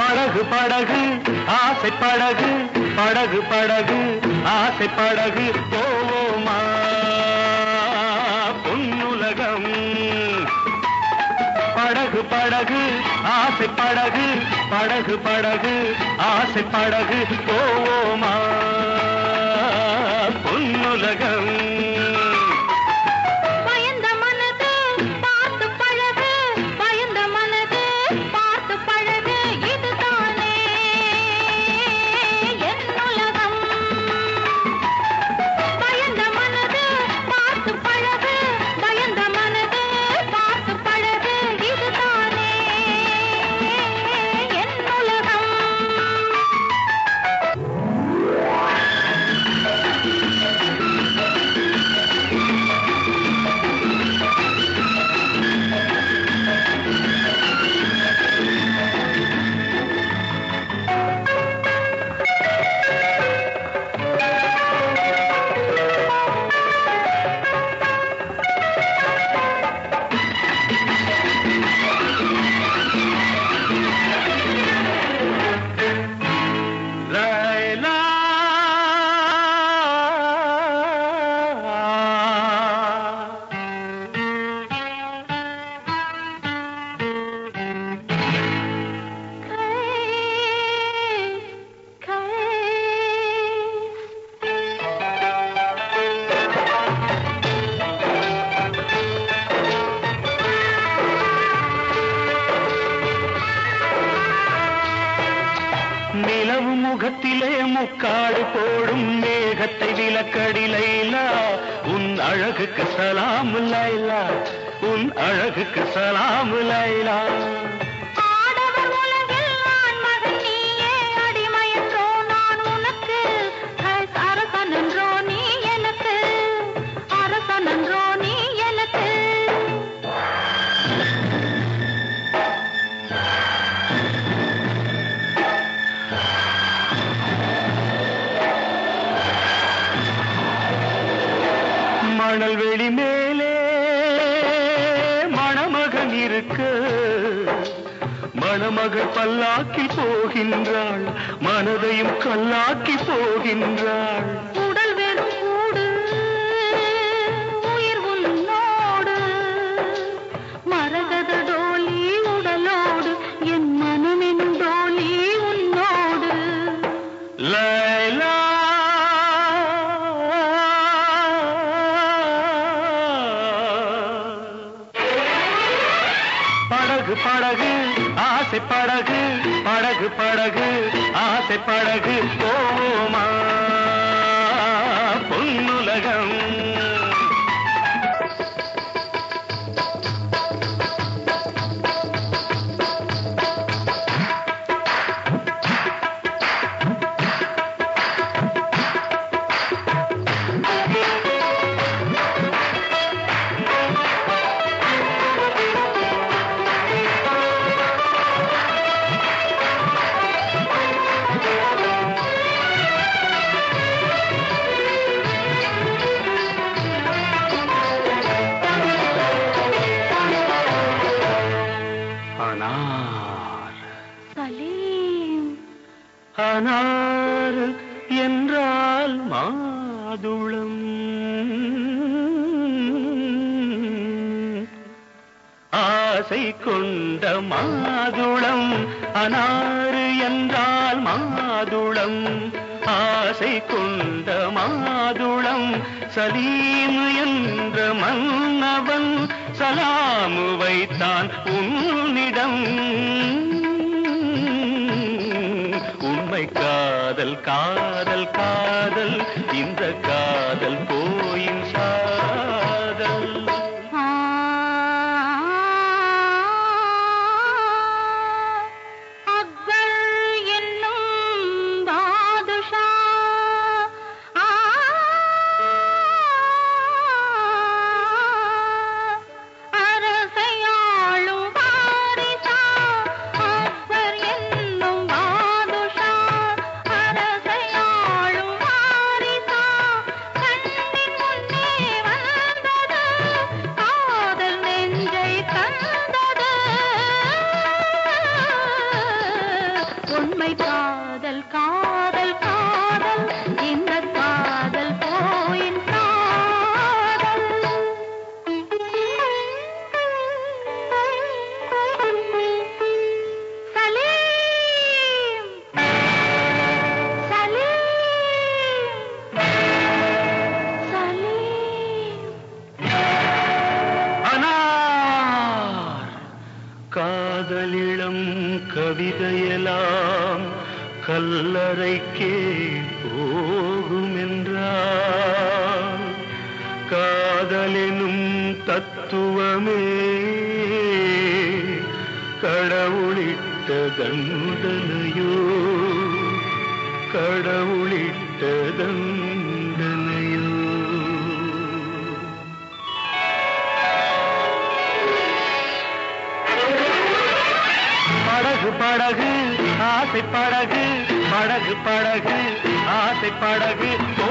படகு படகு ஆசை படகு படகு படகு ஆசை படகு. போவோமா பொன்னுலகம். படகு படகு ஆசை படகு படகு படகு ஆசை படகு. போவோமா பொன்னுலகம். முகத்திலே முக்காடு போடும் மேகத்தை விலக்கடி லைலா உன் அழகுக்கு சலாம் லைலா. உன் அழகுக்கு சலாம் லைலா. மணமகள் பல்லாக்கில் போகின்றாள் மனதையும் கல்லாக்கி போகின்றாள். உடல் வெறும் கூடு உயிர் உன்னோடு மரகத டோலி உடலோடு என் மனமெனும் டோலி உன்னோடு. லைலா! படகு படகு! ஆசை படகு படகு படகு ஆசை படகு போவோமா? பொன்னுலகம். அனார். சலீம். அனார் என்றால் மாதுளம். ஆசை கொண்ட மாதுளம். அனாறு என்றால் மாதுளம். ஆசை கொண்ட மாதுளம். சலீம் அவன் சலாமு வைத்தான் உன்னிடம். உண்மை காதல் காதல் காதல் இந்த காதல் போயின் கல்லறைக்கே போகும் என்றார் காதலெனும் தத்துவமே கடவுளிட்ட தண்டனையோ கடவுளிட்ட தண்டனையோ படகு ஆசை படகு படகு படகு ஆசை படகு ஓ